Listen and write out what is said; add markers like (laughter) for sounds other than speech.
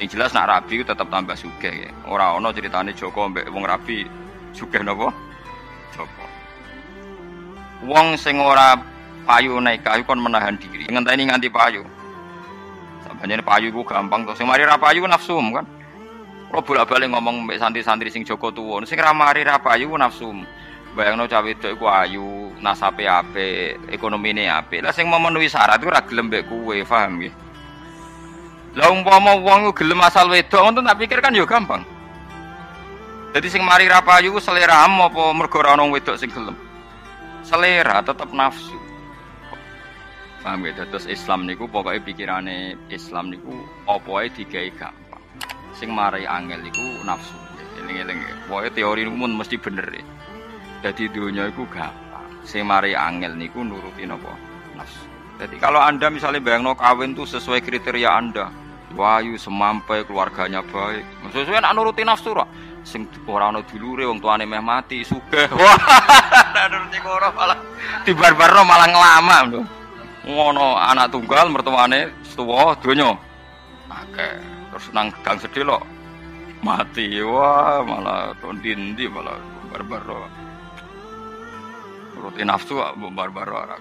Sing jelas nak rabi tetap tambah sugih ya. Ora ana ceritane Joko mbek wong rabi sugih napa? Joko. Wong sing ora payu naik kayu kon menahan diri. Ngenteni nganti payu. Sabane payu ku gampang to. Sing mari ra payu nafsu kan. Kalau bolak-balik ngomong mbek santri-santri sing Joko tuwa, sing ra mari ra payu nafsu. Bayangno cawe wedok iku ayu, nasape apik, ekonomine apik. Lah sing memenuhi syarat iku ra gelem mbek kowe, paham nggih? Lah umpama wong gelem asal wedok ngoten tak pikir kan ya gampang. Jadi sing mari ra payu selera apa mergo ora wedok sing gelem? Selera tetep nafsu. Paham ya? Terus Islam niku pokoknya pikirane Islam niku apa wae digawe gampang. Sing mari angel niku nafsu. Eling-eling. Pokoknya teori niku mun mesti bener ya. Jadi dunia itu gampang. Sing mari angel niku nuruti napa? Nafsu. Jadi kalau anda misalnya bayang kawin tuh sesuai kriteria anda, wayu semampai keluarganya baik, sesuai nak nuruti nafsu lah. Sing orang no dulure wong tuane meh mati, sugih. (laughs) Wah, nuruti koro malah di barbarno malah ngelama lho. Ngono anak tunggal mertuane tuwa donya. Akeh terus nang gang sedih lo mati wah malah tondindi malah barbar nuruti nafsu barbar ora